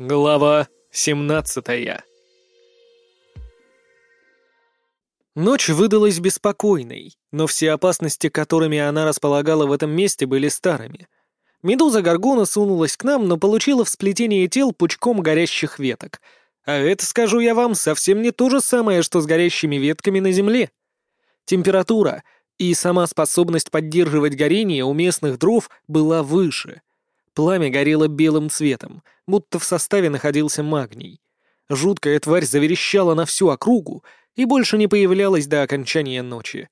Глава 17 Ночь выдалась беспокойной, но все опасности, которыми она располагала в этом месте, были старыми. Медуза Гаргона сунулась к нам, но получила в сплетении тел пучком горящих веток. А это, скажу я вам, совсем не то же самое, что с горящими ветками на земле. Температура и сама способность поддерживать горение у местных дров была выше — Пламя горело белым цветом, будто в составе находился магний. Жуткая тварь заверещала на всю округу и больше не появлялась до окончания ночи.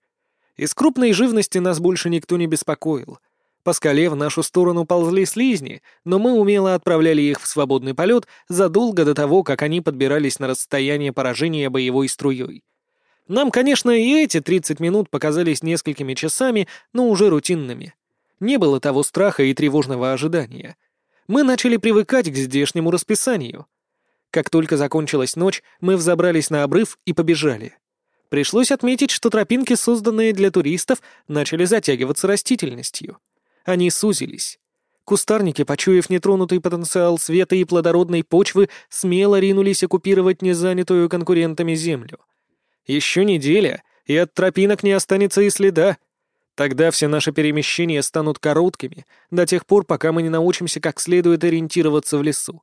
Из крупной живности нас больше никто не беспокоил. По скале в нашу сторону ползли слизни, но мы умело отправляли их в свободный полет задолго до того, как они подбирались на расстояние поражения боевой струей. Нам, конечно, и эти 30 минут показались несколькими часами, но уже рутинными. Не было того страха и тревожного ожидания. Мы начали привыкать к здешнему расписанию. Как только закончилась ночь, мы взобрались на обрыв и побежали. Пришлось отметить, что тропинки, созданные для туристов, начали затягиваться растительностью. Они сузились. Кустарники, почуяв нетронутый потенциал света и плодородной почвы, смело ринулись оккупировать незанятую конкурентами землю. Еще неделя, и от тропинок не останется и следа. Тогда все наши перемещения станут короткими, до тех пор, пока мы не научимся как следует ориентироваться в лесу.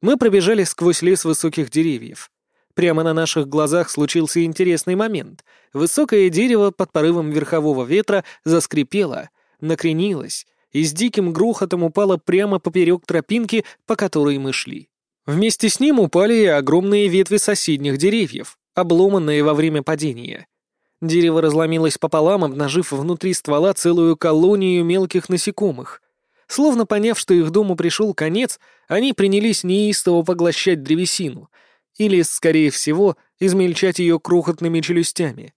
Мы пробежали сквозь лес высоких деревьев. Прямо на наших глазах случился интересный момент. Высокое дерево под порывом верхового ветра заскрипело, накренилось и с диким грохотом упало прямо поперек тропинки, по которой мы шли. Вместе с ним упали и огромные ветви соседних деревьев, обломанные во время падения. Дерево разломилось пополам, обнажив внутри ствола целую колонию мелких насекомых. Словно поняв, что их дому пришел конец, они принялись неистово поглощать древесину, или, скорее всего, измельчать ее крохотными челюстями.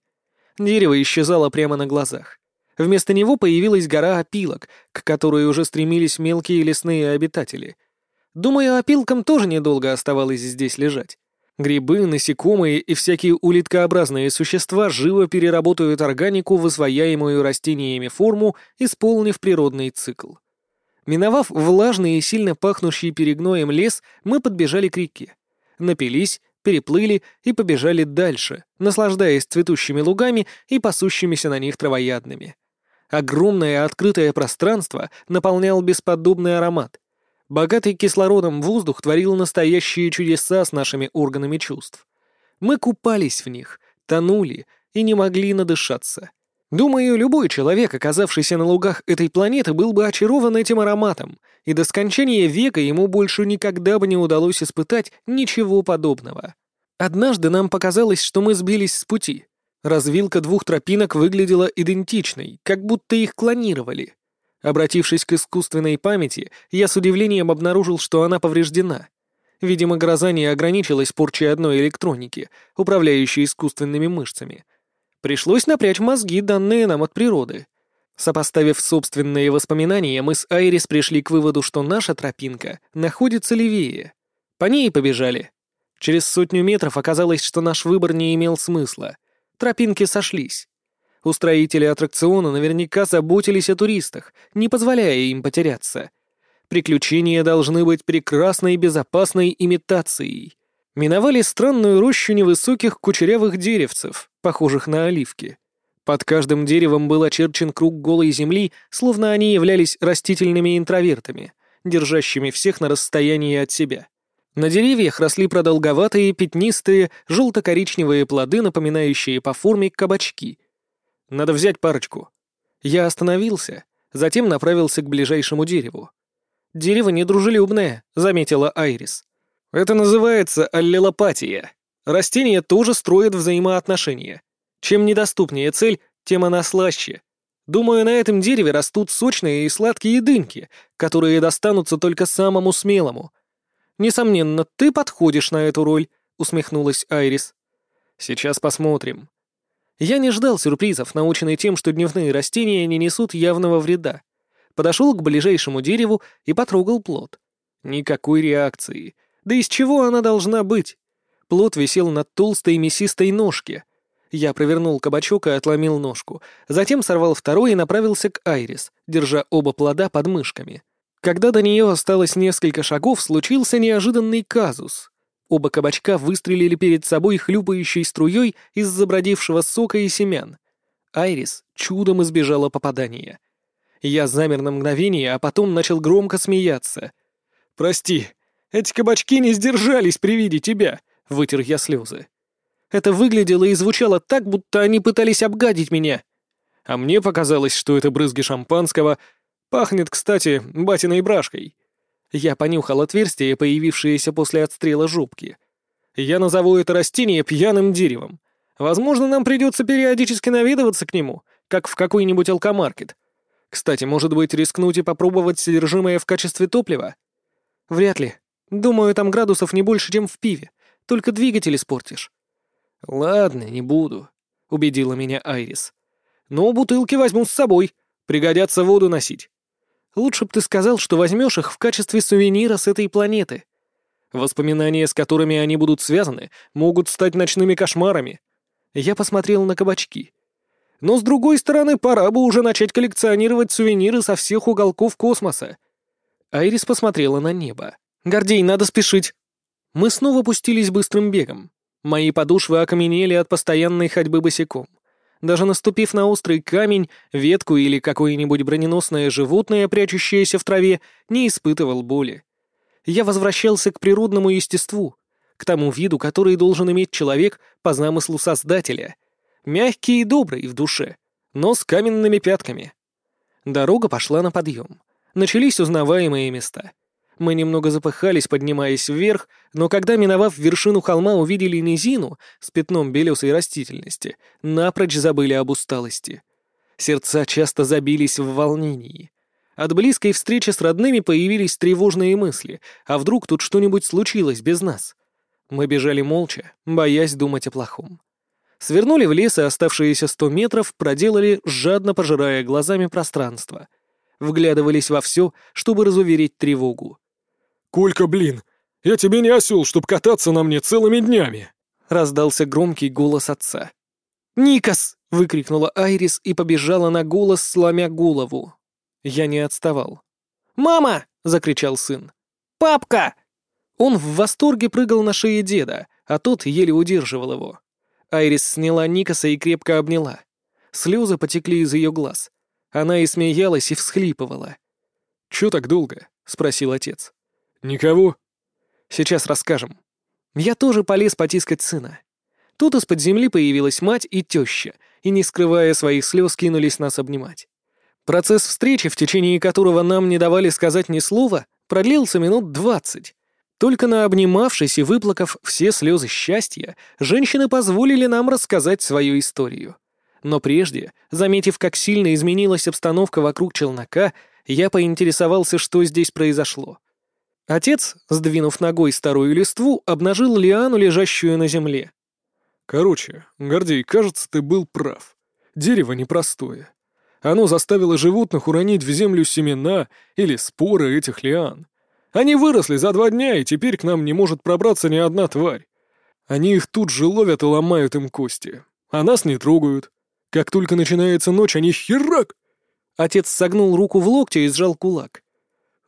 Дерево исчезало прямо на глазах. Вместо него появилась гора опилок, к которой уже стремились мелкие лесные обитатели. Думаю, опилкам тоже недолго оставалось здесь лежать. Грибы, насекомые и всякие улиткообразные существа живо переработают органику в освояемую растениями форму, исполнив природный цикл. Миновав влажный и сильно пахнущий перегноем лес, мы подбежали к реке. Напились, переплыли и побежали дальше, наслаждаясь цветущими лугами и пасущимися на них травоядными. Огромное открытое пространство наполнял бесподобный аромат, Богатый кислородом воздух творил настоящие чудеса с нашими органами чувств. Мы купались в них, тонули и не могли надышаться. Думаю, любой человек, оказавшийся на лугах этой планеты, был бы очарован этим ароматом, и до скончания века ему больше никогда бы не удалось испытать ничего подобного. Однажды нам показалось, что мы сбились с пути. Развилка двух тропинок выглядела идентичной, как будто их клонировали. Обратившись к искусственной памяти, я с удивлением обнаружил, что она повреждена. Видимо, гроза не ограничилась порчей одной электроники, управляющей искусственными мышцами. Пришлось напрячь мозги, данные нам от природы. Сопоставив собственные воспоминания, мы с Айрис пришли к выводу, что наша тропинка находится левее. По ней побежали. Через сотню метров оказалось, что наш выбор не имел смысла. Тропинки сошлись. Устроители аттракциона наверняка заботились о туристах, не позволяя им потеряться. Приключения должны быть прекрасной безопасной имитацией. Миновали странную рощу невысоких кучерявых деревцев, похожих на оливки. Под каждым деревом был очерчен круг голой земли, словно они являлись растительными интровертами, держащими всех на расстоянии от себя. На деревьях росли продолговатые, пятнистые, желто-коричневые плоды, напоминающие по форме кабачки — надо взять парочку. Я остановился, затем направился к ближайшему дереву. «Дерево недружелюбное», — заметила Айрис. «Это называется аллелопатия. Растения тоже строят взаимоотношения. Чем недоступнее цель, тем она слаще. Думаю, на этом дереве растут сочные и сладкие дыньки, которые достанутся только самому смелому. Несомненно, ты подходишь на эту роль», — усмехнулась Айрис. «Сейчас посмотрим», я не ждал сюрпризов, наученный тем, что дневные растения не несут явного вреда. Подошел к ближайшему дереву и потрогал плод. Никакой реакции. Да из чего она должна быть? Плод висел на толстой мясистой ножке. Я провернул кабачок и отломил ножку. Затем сорвал второй и направился к Айрис, держа оба плода под мышками. Когда до нее осталось несколько шагов, случился неожиданный казус. Оба кабачка выстрелили перед собой хлюпающей струей из забродившего сока и семян. Айрис чудом избежала попадания. Я замер на мгновение, а потом начал громко смеяться. «Прости, эти кабачки не сдержались при виде тебя», — вытер я слезы. Это выглядело и звучало так, будто они пытались обгадить меня. А мне показалось, что это брызги шампанского. Пахнет, кстати, батиной брашкой. Я понюхал отверстие, появившееся после отстрела жопки. Я назову это растение пьяным деревом. Возможно, нам придется периодически наведываться к нему, как в какой-нибудь алкомаркет. Кстати, может быть, рискнуть и попробовать содержимое в качестве топлива? Вряд ли. Думаю, там градусов не больше, чем в пиве. Только двигатель испортишь. Ладно, не буду, убедила меня Айрис. Но бутылки возьму с собой. Пригодятся воду носить. Лучше б ты сказал, что возьмешь их в качестве сувенира с этой планеты. Воспоминания, с которыми они будут связаны, могут стать ночными кошмарами. Я посмотрел на кабачки. Но, с другой стороны, пора бы уже начать коллекционировать сувениры со всех уголков космоса. Айрис посмотрела на небо. «Гордей, надо спешить!» Мы снова пустились быстрым бегом. Мои подушвы окаменели от постоянной ходьбы босиком. Даже наступив на острый камень, ветку или какое-нибудь броненосное животное, прячущееся в траве, не испытывал боли. Я возвращался к природному естеству, к тому виду, который должен иметь человек по замыслу Создателя. Мягкий и добрый в душе, но с каменными пятками. Дорога пошла на подъем. Начались узнаваемые места. Мы немного запыхались, поднимаясь вверх, но когда, миновав вершину холма, увидели низину с пятном белесой растительности, напрочь забыли об усталости. Сердца часто забились в волнении. От близкой встречи с родными появились тревожные мысли, а вдруг тут что-нибудь случилось без нас? Мы бежали молча, боясь думать о плохом. Свернули в лес и оставшиеся сто метров проделали, жадно пожирая глазами пространство. Вглядывались во все, чтобы разуверить тревогу. «Колька, блин, я тебе не осел, чтоб кататься на мне целыми днями!» Раздался громкий голос отца. «Никас!» — выкрикнула Айрис и побежала на голос, сломя голову. Я не отставал. «Мама!» — закричал сын. «Папка!» Он в восторге прыгал на шее деда, а тот еле удерживал его. Айрис сняла Никаса и крепко обняла. Слезы потекли из ее глаз. Она и смеялась, и всхлипывала. «Чё так долго?» — спросил отец. «Никого?» «Сейчас расскажем». Я тоже полез потискать сына. Тут из-под земли появилась мать и теща, и, не скрывая своих слез, кинулись нас обнимать. Процесс встречи, в течение которого нам не давали сказать ни слова, продлился минут двадцать. Только на обнимавшись и выплакав все слезы счастья, женщины позволили нам рассказать свою историю. Но прежде, заметив, как сильно изменилась обстановка вокруг челнока, я поинтересовался, что здесь произошло. Отец, сдвинув ногой старую листву, обнажил лиану, лежащую на земле. «Короче, Гордей, кажется, ты был прав. Дерево непростое. Оно заставило животных уронить в землю семена или споры этих лиан. Они выросли за два дня, и теперь к нам не может пробраться ни одна тварь. Они их тут же ловят и ломают им кости. А нас не трогают. Как только начинается ночь, они херак!» Отец согнул руку в локте и сжал кулак.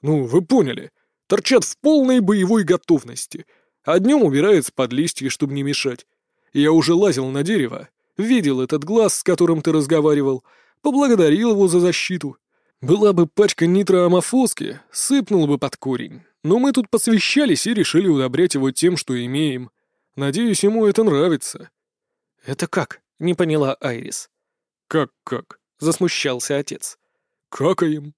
«Ну, вы поняли торчат в полной боевой готовности, а днем убираются под листья, чтобы не мешать. Я уже лазил на дерево, видел этот глаз, с которым ты разговаривал, поблагодарил его за защиту. Была бы пачка нитроамофоски, сыпнул бы под корень. Но мы тут посвящались и решили удобрять его тем, что имеем. Надеюсь, ему это нравится». «Это как?» — не поняла Айрис. «Как-как?» — засмущался отец. «Какаем».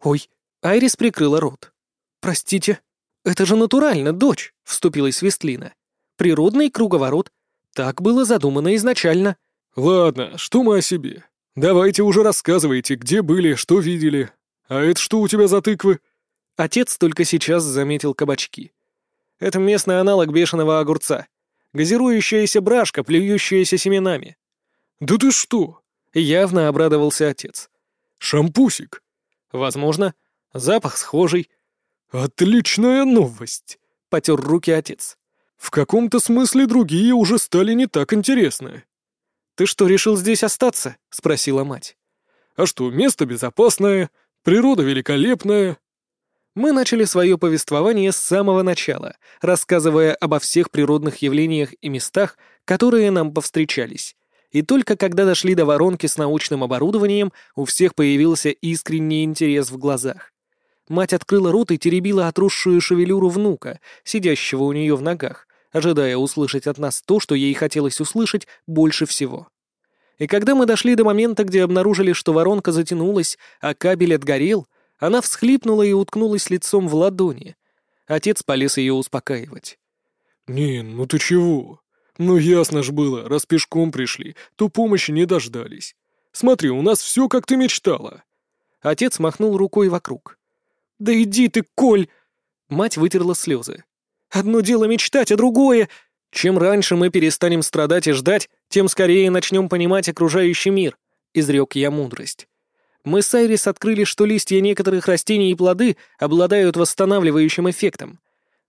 «Ой». Айрис прикрыла рот. «Простите, это же натурально, дочь», — вступилась Вестлина. «Природный круговорот. Так было задумано изначально». «Ладно, что мы о себе? Давайте уже рассказывайте, где были, что видели. А это что у тебя за тыквы?» Отец только сейчас заметил кабачки. Это местный аналог бешеного огурца. Газирующаяся брашка, плюющаяся семенами. «Да ты что?» — явно обрадовался отец. «Шампусик?» «Возможно. Запах схожий. «Отличная новость!» — потер руки отец. «В каком-то смысле другие уже стали не так интересны». «Ты что, решил здесь остаться?» — спросила мать. «А что, место безопасное, природа великолепная». Мы начали свое повествование с самого начала, рассказывая обо всех природных явлениях и местах, которые нам повстречались. И только когда дошли до воронки с научным оборудованием, у всех появился искренний интерес в глазах. Мать открыла рот и теребила отросшую шевелюру внука, сидящего у нее в ногах, ожидая услышать от нас то, что ей хотелось услышать больше всего. И когда мы дошли до момента, где обнаружили, что воронка затянулась, а кабель отгорел, она всхлипнула и уткнулась лицом в ладони. Отец полез ее успокаивать. «Нин, ну ты чего? Ну ясно ж было, раз пешком пришли, то помощи не дождались. Смотри, у нас все, как ты мечтала». Отец махнул рукой вокруг. «Да иди ты, Коль!» Мать вытерла слезы. «Одно дело мечтать, а другое...» «Чем раньше мы перестанем страдать и ждать, тем скорее начнем понимать окружающий мир», — изрек я мудрость. Мы с Айрис открыли, что листья некоторых растений и плоды обладают восстанавливающим эффектом.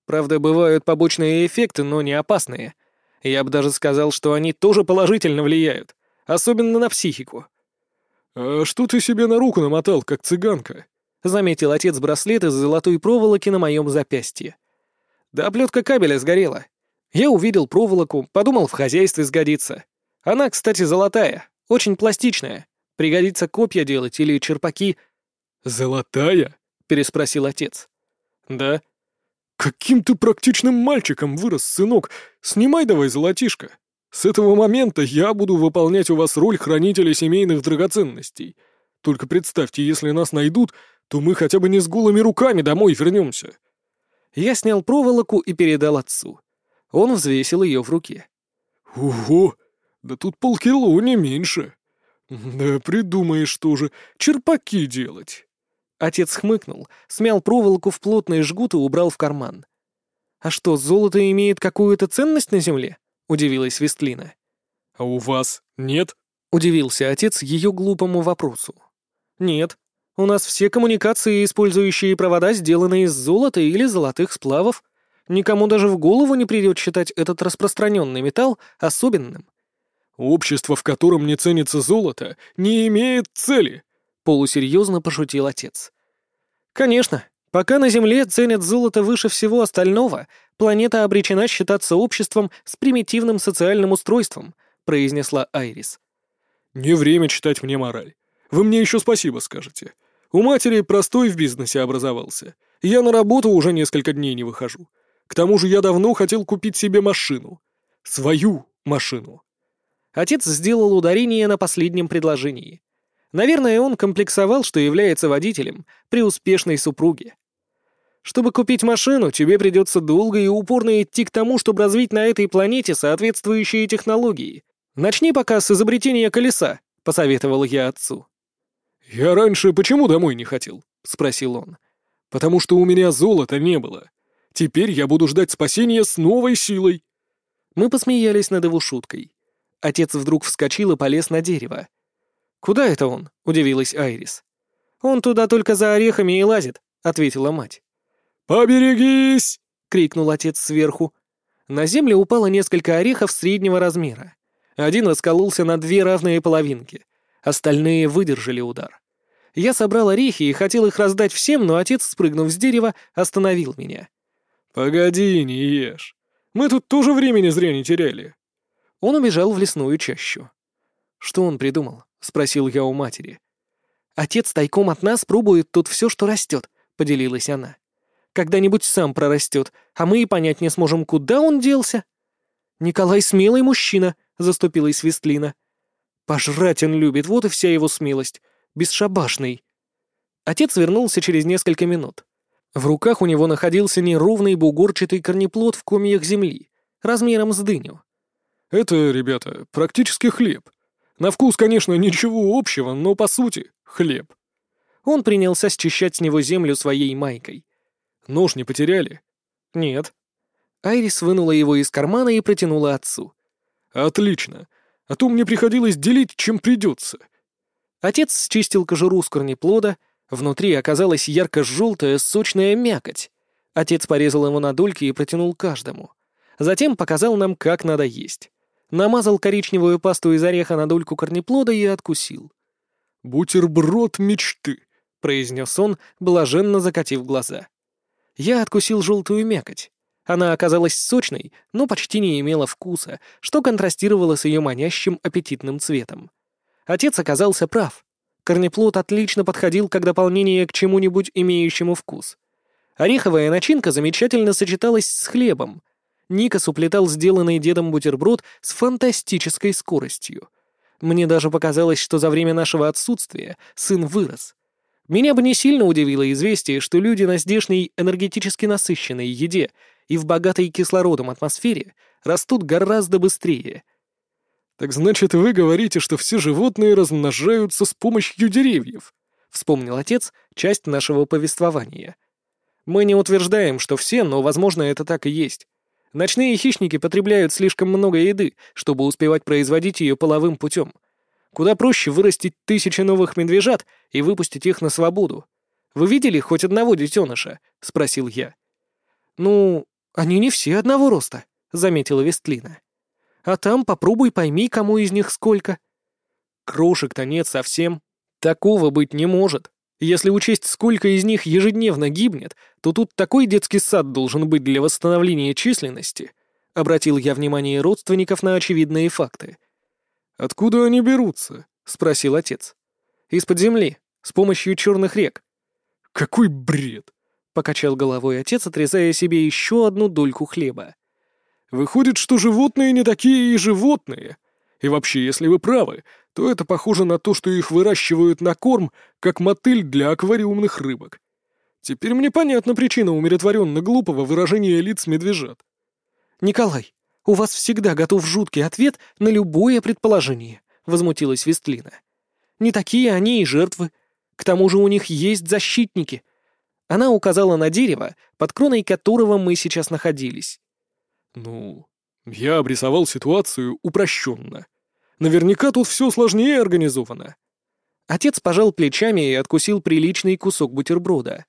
Правда, бывают побочные эффекты, но не опасные. Я бы даже сказал, что они тоже положительно влияют, особенно на психику. «А что ты себе на руку намотал, как цыганка?» — заметил отец браслет из золотой проволоки на моем запястье. «Да оплетка кабеля сгорела. Я увидел проволоку, подумал, в хозяйстве сгодится. Она, кстати, золотая, очень пластичная. Пригодится копья делать или черпаки». «Золотая?» — переспросил отец. «Да». «Каким ты практичным мальчиком вырос, сынок! Снимай давай золотишко. С этого момента я буду выполнять у вас роль хранителя семейных драгоценностей. Только представьте, если нас найдут, то мы хотя бы не с голыми руками домой вернемся». Я снял проволоку и передал отцу. Он взвесил ее в руке. «Ого! Да тут полкило, не меньше!» «Да придумаешь тоже, черпаки делать!» Отец хмыкнул, смял проволоку в плотный жгут и убрал в карман. «А что, золото имеет какую-то ценность на земле?» — удивилась Вестлина. «А у вас нет?» — удивился отец ее глупому вопросу. «Нет. У нас все коммуникации, использующие провода, сделаны из золота или золотых сплавов. Никому даже в голову не придет считать этот распространенный металл особенным. «Общество, в котором не ценится золото, не имеет цели», — полусерьезно пошутил отец. «Конечно. Пока на Земле ценят золото выше всего остального, планета обречена считаться обществом с примитивным социальным устройством», — произнесла Айрис. «Не время читать мне мораль. Вы мне еще спасибо скажете. У матери простой в бизнесе образовался. Я на работу уже несколько дней не выхожу. К тому же я давно хотел купить себе машину. Свою машину. Отец сделал ударение на последнем предложении. Наверное, он комплексовал, что является водителем при успешной супруге. Чтобы купить машину, тебе придется долго и упорно идти к тому, чтобы развить на этой планете соответствующие технологии. Начни пока с изобретения колеса, посоветовал я отцу. «Я раньше почему домой не хотел?» — спросил он. «Потому что у меня золота не было. Теперь я буду ждать спасения с новой силой». Мы посмеялись над его шуткой. Отец вдруг вскочил и полез на дерево. «Куда это он?» — удивилась Айрис. «Он туда только за орехами и лазит», — ответила мать. «Поберегись!» — крикнул отец сверху. На землю упало несколько орехов среднего размера. Один раскололся на две равные половинки. Остальные выдержали удар. Я собрал орехи и хотел их раздать всем, но отец, спрыгнув с дерева, остановил меня. «Погоди, не ешь. Мы тут тоже времени зря не теряли. Он убежал в лесную чащу. «Что он придумал?» — спросил я у матери. «Отец тайком от нас пробует тут все, что растет», — поделилась она. «Когда-нибудь сам прорастет, а мы и понять не сможем, куда он делся». «Николай смелый мужчина», — заступилась Вестлина. «Пожрать он любит, вот и вся его смелость. Бесшабашный». Отец вернулся через несколько минут. В руках у него находился неровный бугорчатый корнеплод в комьях земли, размером с дыню. Это, ребята, практически хлеб. На вкус, конечно, ничего общего, но по сути — хлеб. Он принялся счищать с него землю своей майкой. Нож не потеряли? Нет. Айрис вынула его из кармана и протянула отцу. Отлично. А то мне приходилось делить, чем придется. Отец счистил кожуру с корнеплода, внутри оказалась ярко-желтая сочная мякоть. Отец порезал его на дольки и протянул каждому. Затем показал нам, как надо есть намазал коричневую пасту из ореха на дольку корнеплода и откусил. «Бутерброд мечты», — произнес он, блаженно закатив глаза. Я откусил желтую мякоть. Она оказалась сочной, но почти не имела вкуса, что контрастировало с ее манящим аппетитным цветом. Отец оказался прав. Корнеплод отлично подходил как дополнение к чему-нибудь имеющему вкус. Ореховая начинка замечательно сочеталась с хлебом. Никас уплетал сделанный дедом бутерброд с фантастической скоростью. Мне даже показалось, что за время нашего отсутствия сын вырос. Меня бы не сильно удивило известие, что люди на здешней энергетически насыщенной еде и в богатой кислородом атмосфере растут гораздо быстрее. «Так значит, вы говорите, что все животные размножаются с помощью деревьев?» — вспомнил отец часть нашего повествования. «Мы не утверждаем, что все, но, возможно, это так и есть. Ночные хищники потребляют слишком много еды, чтобы успевать производить ее половым путем. Куда проще вырастить тысячи новых медвежат и выпустить их на свободу. Вы видели хоть одного детеныша?» — спросил я. «Ну, «Они не все одного роста», — заметила Вестлина. «А там попробуй пойми, кому из них сколько». «Крошек-то нет совсем. Такого быть не может. Если учесть, сколько из них ежедневно гибнет, то тут такой детский сад должен быть для восстановления численности», — обратил я внимание родственников на очевидные факты. «Откуда они берутся?» — спросил отец. «Из-под земли, с помощью черных рек». «Какой бред!» Покачал головой отец, отрезая себе еще одну дольку хлеба. Выходит, что животные не такие и животные. И вообще, если вы правы, то это похоже на то, что их выращивают на корм, как мотыль для аквариумных рыбок. Теперь мне понятна причина умиротворенно глупого выражения лиц медвежат. «Николай, у вас всегда готов жуткий ответ на любое предположение», — возмутилась Вестлина. «Не такие они и жертвы. К тому же у них есть защитники, она указала на дерево, под кроной которого мы сейчас находились. «Ну, я обрисовал ситуацию упрощенно. Наверняка тут все сложнее организовано». Отец пожал плечами и откусил приличный кусок бутерброда.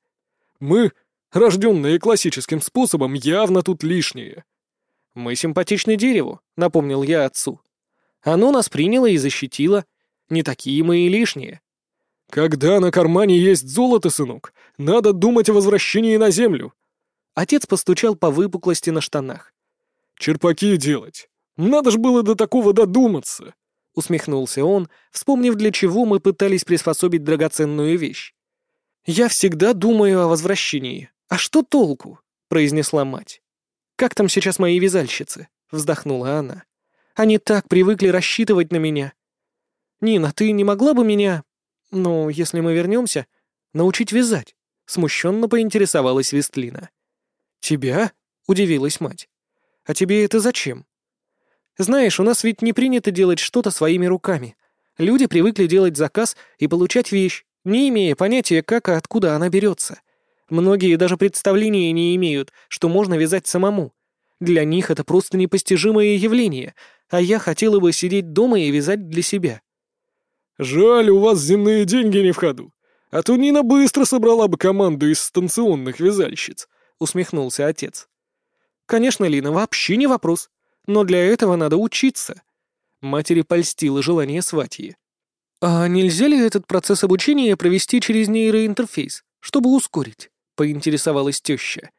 «Мы, рожденные классическим способом, явно тут лишние». «Мы симпатичны дереву», — напомнил я отцу. «Оно нас приняло и защитило. Не такие мы и лишние». «Когда на кармане есть золото, сынок, надо думать о возвращении на землю». Отец постучал по выпуклости на штанах. «Черпаки делать. Надо ж было до такого додуматься», — усмехнулся он, вспомнив, для чего мы пытались приспособить драгоценную вещь. «Я всегда думаю о возвращении. А что толку?» — произнесла мать. «Как там сейчас мои вязальщицы?» — вздохнула она. «Они так привыкли рассчитывать на меня. Нина, ты не могла бы меня «Ну, если мы вернемся, научить вязать», — смущенно поинтересовалась Вестлина. «Тебя?» — удивилась мать. «А тебе это зачем?» «Знаешь, у нас ведь не принято делать что-то своими руками. Люди привыкли делать заказ и получать вещь, не имея понятия, как и откуда она берется. Многие даже представления не имеют, что можно вязать самому. Для них это просто непостижимое явление, а я хотела бы сидеть дома и вязать для себя. «Жаль, у вас земные деньги не в ходу. А то Нина быстро собрала бы команду из станционных вязальщиц», — усмехнулся отец. «Конечно, Лина, вообще не вопрос. Но для этого надо учиться». Матери польстило желание сватьи. «А нельзя ли этот процесс обучения провести через нейроинтерфейс, чтобы ускорить?» — поинтересовалась теща.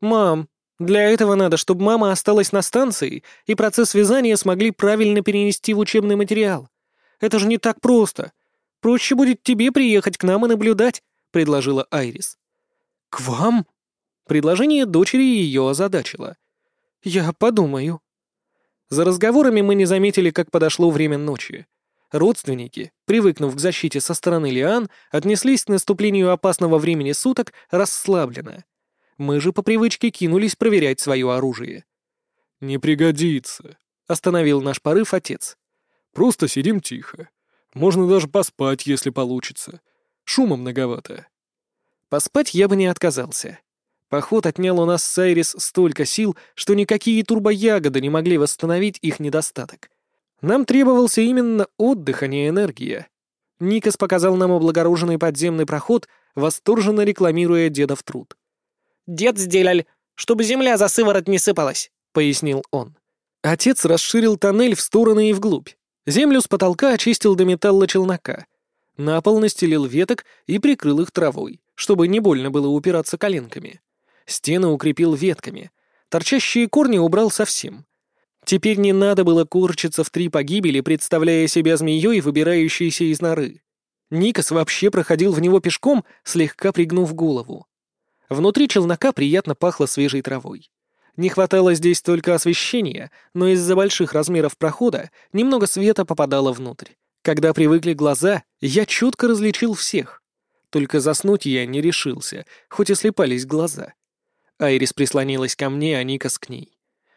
«Мам, для этого надо, чтобы мама осталась на станции, и процесс вязания смогли правильно перенести в учебный материал. Это же не так просто. Проще будет тебе приехать к нам и наблюдать», — предложила Айрис. «К вам?» Предложение дочери ее озадачило. «Я подумаю». За разговорами мы не заметили, как подошло время ночи. Родственники, привыкнув к защите со стороны Лиан, отнеслись к наступлению опасного времени суток расслабленно. Мы же по привычке кинулись проверять свое оружие. «Не пригодится», — остановил наш порыв отец. Просто сидим тихо. Можно даже поспать, если получится. Шума многовато. Поспать я бы не отказался. Поход отнял у нас с Айрис столько сил, что никакие турбоягоды не могли восстановить их недостаток. Нам требовался именно отдых, а не энергия. Никас показал нам облагороженный подземный проход, восторженно рекламируя дедов труд. «Дед сделал, чтобы земля за сыворот не сыпалась», — пояснил он. Отец расширил тоннель в стороны и вглубь. Землю с потолка очистил до металла челнока. На пол настелил веток и прикрыл их травой, чтобы не больно было упираться коленками. Стены укрепил ветками. Торчащие корни убрал совсем. Теперь не надо было курчиться в три погибели, представляя себя змеей, выбирающейся из норы. Никас вообще проходил в него пешком, слегка пригнув голову. Внутри челнока приятно пахло свежей травой. Не хватало здесь только освещения, но из-за больших размеров прохода немного света попадало внутрь. Когда привыкли глаза, я чутко различил всех. Только заснуть я не решился, хоть и слепались глаза. Айрис прислонилась ко мне, а Никас к ней.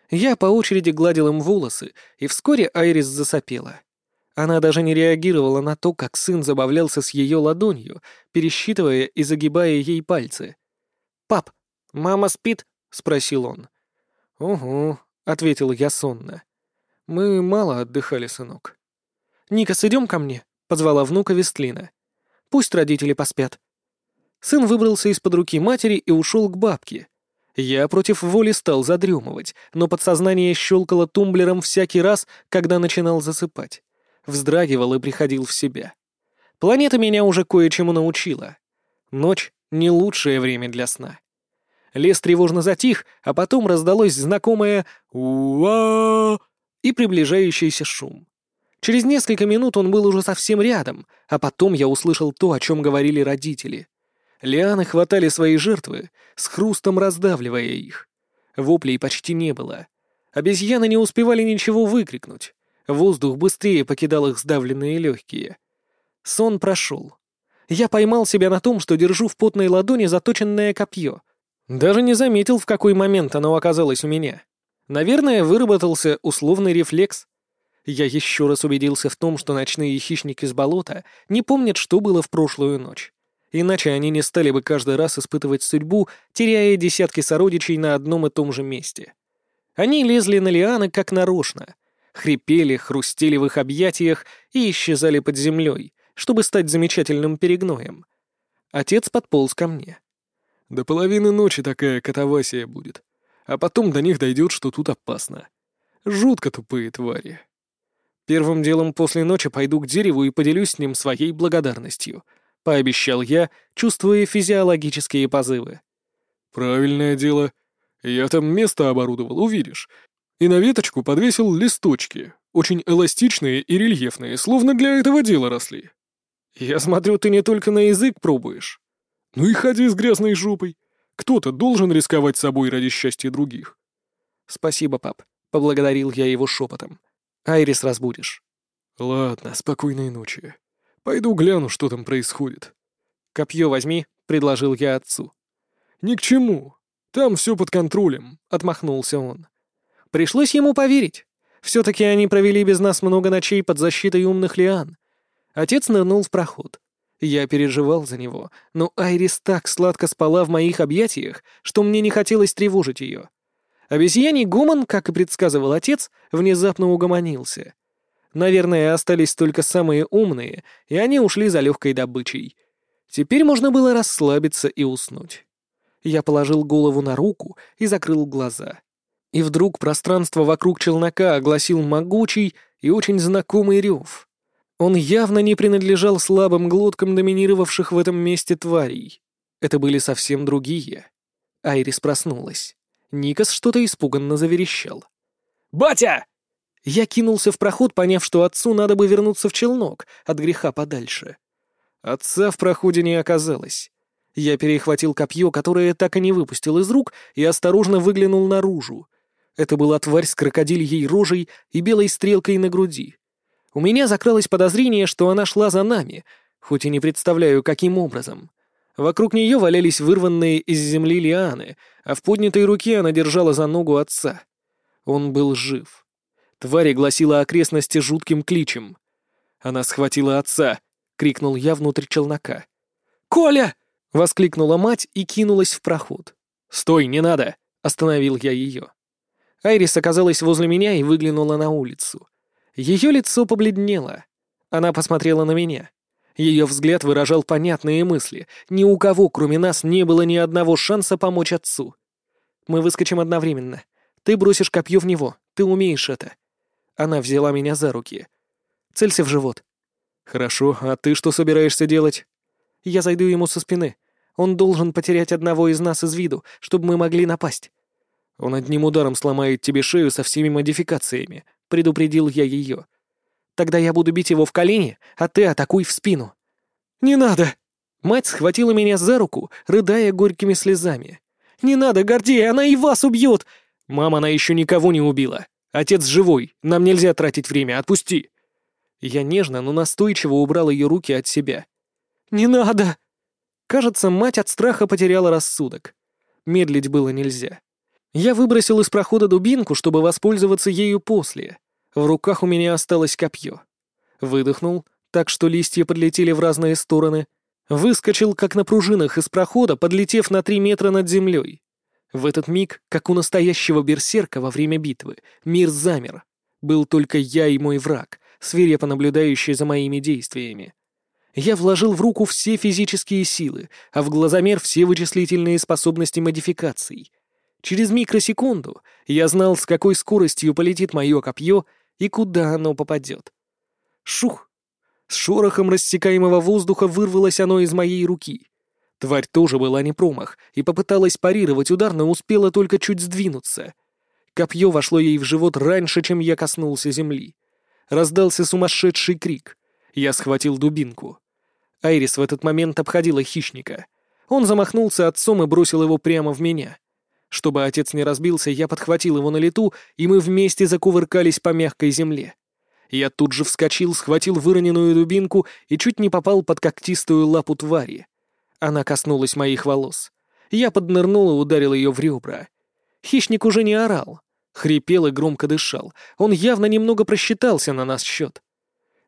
Я по очереди гладил им волосы, и вскоре Айрис засопела. Она даже не реагировала на то, как сын забавлялся с ее ладонью, пересчитывая и загибая ей пальцы. «Пап, мама спит?» — спросил он. «Угу», — ответил я сонно. «Мы мало отдыхали, сынок». «Никас, идем ко мне», — позвала внука Вестлина. «Пусть родители поспят». Сын выбрался из-под руки матери и ушел к бабке. Я против воли стал задремывать, но подсознание щелкало тумблером всякий раз, когда начинал засыпать. Вздрагивал и приходил в себя. Планета меня уже кое-чему научила. Ночь — не лучшее время для сна. Лес тревожно затих, а потом раздалось знакомое «Уа!» и приближающийся шум. Через несколько минут он был уже совсем рядом, а потом я услышал то, о чем говорили родители. Лианы хватали свои жертвы, с хрустом раздавливая их. Воплей почти не было. Обезьяны не успевали ничего выкрикнуть. Воздух быстрее покидал их сдавленные легкие. Сон прошел. Я поймал себя на том, что держу в потной ладони заточенное копье. Даже не заметил, в какой момент оно оказалось у меня. Наверное, выработался условный рефлекс. Я еще раз убедился в том, что ночные хищники с болота не помнят, что было в прошлую ночь. Иначе они не стали бы каждый раз испытывать судьбу, теряя десятки сородичей на одном и том же месте. Они лезли на лианы как нарочно, хрипели, хрустели в их объятиях и исчезали под землей, чтобы стать замечательным перегноем. Отец подполз ко мне. «До половины ночи такая катавасия будет, а потом до них дойдет, что тут опасно. Жутко тупые твари». Первым делом после ночи пойду к дереву и поделюсь с ним своей благодарностью», — пообещал я, чувствуя физиологические позывы. «Правильное дело. Я там место оборудовал, увидишь. И на веточку подвесил листочки, очень эластичные и рельефные, словно для этого дела росли». «Я смотрю, ты не только на язык пробуешь». «Ну и ходи с грязной жопой. Кто-то должен рисковать собой ради счастья других». «Спасибо, пап», — поблагодарил я его шепотом. Айрис разбудишь». «Ладно, спокойной ночи. Пойду гляну, что там происходит». «Копье возьми», — предложил я отцу. «Ни к чему. Там все под контролем», — отмахнулся он. Пришлось ему поверить. Все-таки они провели без нас много ночей под защитой умных лиан. Отец нырнул в проход. Я переживал за него, но Айрис так сладко спала в моих объятиях, что мне не хотелось тревожить ее. Обезьяний гуман, как и предсказывал отец, внезапно угомонился. Наверное, остались только самые умные, и они ушли за легкой добычей. Теперь можно было расслабиться и уснуть. Я положил голову на руку и закрыл глаза. И вдруг пространство вокруг челнока огласил могучий и очень знакомый рев. Он явно не принадлежал слабым глоткам доминировавших в этом месте тварей. Это были совсем другие. Айрис проснулась. Никас что-то испуганно заверещал. «Батя!» Я кинулся в проход, поняв, что отцу надо бы вернуться в челнок, от греха подальше. Отца в проходе не оказалось. Я перехватил копье, которое так и не выпустил из рук, и осторожно выглянул наружу. Это была тварь с крокодильей рожей и белой стрелкой на груди. У меня закралось подозрение, что она шла за нами, хоть и не представляю, каким образом. Вокруг нее валялись вырванные из земли лианы, а в поднятой руке она держала за ногу отца. Он был жив. Тварь гласила окрестности жутким кличем. Она схватила отца, крикнул я внутрь челнока. «Коля!» — воскликнула мать и кинулась в проход. «Стой, не надо!» — остановил я ее. Айрис оказалась возле меня и выглянула на улицу. Ее лицо побледнело. Она посмотрела на меня. Ее взгляд выражал понятные мысли. Ни у кого, кроме нас, не было ни одного шанса помочь отцу. Мы выскочим одновременно. Ты бросишь копье в него. Ты умеешь это. Она взяла меня за руки. Целься в живот. Хорошо, а ты что собираешься делать? Я зайду ему со спины. Он должен потерять одного из нас из виду, чтобы мы могли напасть. Он одним ударом сломает тебе шею со всеми модификациями, предупредил я ее. Тогда я буду бить его в колени, а ты атакуй в спину. Не надо! Мать схватила меня за руку, рыдая горькими слезами. «Не надо, Гордей, она и вас убьет!» «Мам, она еще никого не убила. Отец живой, нам нельзя тратить время, отпусти!» Я нежно, но настойчиво убрал ее руки от себя. «Не надо!» Кажется, мать от страха потеряла рассудок. Медлить было нельзя. Я выбросил из прохода дубинку, чтобы воспользоваться ею после. В руках у меня осталось копье. Выдохнул, так что листья подлетели в разные стороны. Выскочил, как на пружинах, из прохода, подлетев на три метра над землей. В этот миг, как у настоящего берсерка во время битвы, мир замер. Был только я и мой враг, свирепо наблюдающий за моими действиями. Я вложил в руку все физические силы, а в глазомер все вычислительные способности модификаций. Через микросекунду я знал, с какой скоростью полетит мое копье и куда оно попадет. Шух! С шорохом рассекаемого воздуха вырвалось оно из моей руки. Тварь тоже была не промах и попыталась парировать удар, но успела только чуть сдвинуться. Копье вошло ей в живот раньше, чем я коснулся земли. Раздался сумасшедший крик. Я схватил дубинку. Айрис в этот момент обходила хищника. Он замахнулся отцом и бросил его прямо в меня. Чтобы отец не разбился, я подхватил его на лету, и мы вместе закувыркались по мягкой земле. Я тут же вскочил, схватил выроненную дубинку и чуть не попал под когтистую лапу твари. Она коснулась моих волос. Я поднырнул и ударил ее в ребра. Хищник уже не орал. Хрипел и громко дышал. Он явно немного просчитался на нас счет.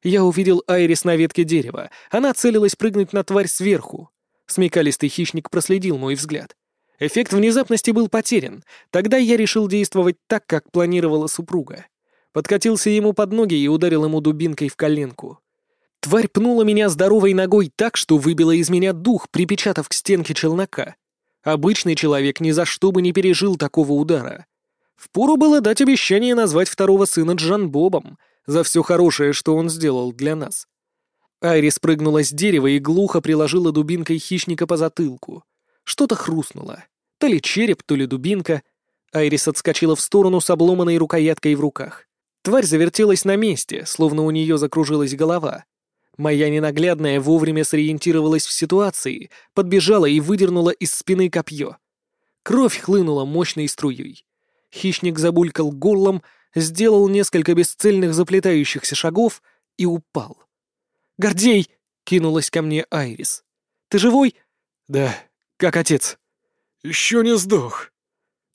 Я увидел Айрис на ветке дерева. Она целилась прыгнуть на тварь сверху. Смекалистый хищник проследил мой взгляд. Эффект внезапности был потерян. Тогда я решил действовать так, как планировала супруга. Подкатился ему под ноги и ударил ему дубинкой в коленку. Тварь пнула меня здоровой ногой так, что выбила из меня дух, припечатав к стенке челнока. Обычный человек ни за что бы не пережил такого удара. Впору было дать обещание назвать второго сына Джан Бобом за все хорошее, что он сделал для нас. Айрис прыгнула с дерева и глухо приложила дубинкой хищника по затылку. Что-то хрустнуло. То ли череп, то ли дубинка. Айрис отскочила в сторону с обломанной рукояткой в руках. Тварь завертелась на месте, словно у нее закружилась голова. Моя ненаглядная вовремя сориентировалась в ситуации, подбежала и выдернула из спины копье. Кровь хлынула мощной струей. Хищник забулькал горлом, сделал несколько бесцельных заплетающихся шагов и упал. «Гордей!» — кинулась ко мне Айрис. «Ты живой?» «Да. Как отец?» «Еще не сдох».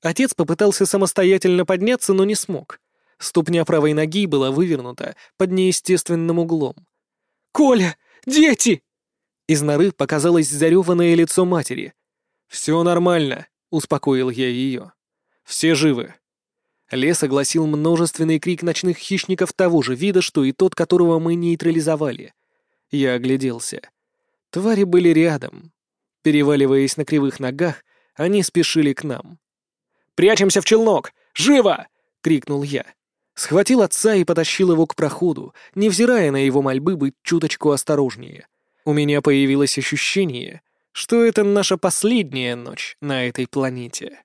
Отец попытался самостоятельно подняться, но не смог. Ступня правой ноги была вывернута под неестественным углом. «Коля! Дети!» Из норы показалось зареванное лицо матери. «Все нормально», — успокоил я ее. «Все живы». Лес огласил множественный крик ночных хищников того же вида, что и тот, которого мы нейтрализовали. Я огляделся. Твари были рядом. Переваливаясь на кривых ногах, они спешили к нам. «Прячемся в челнок! Живо!» — крикнул я. Схватил отца и потащил его к проходу, невзирая на его мольбы быть чуточку осторожнее. У меня появилось ощущение, что это наша последняя ночь на этой планете.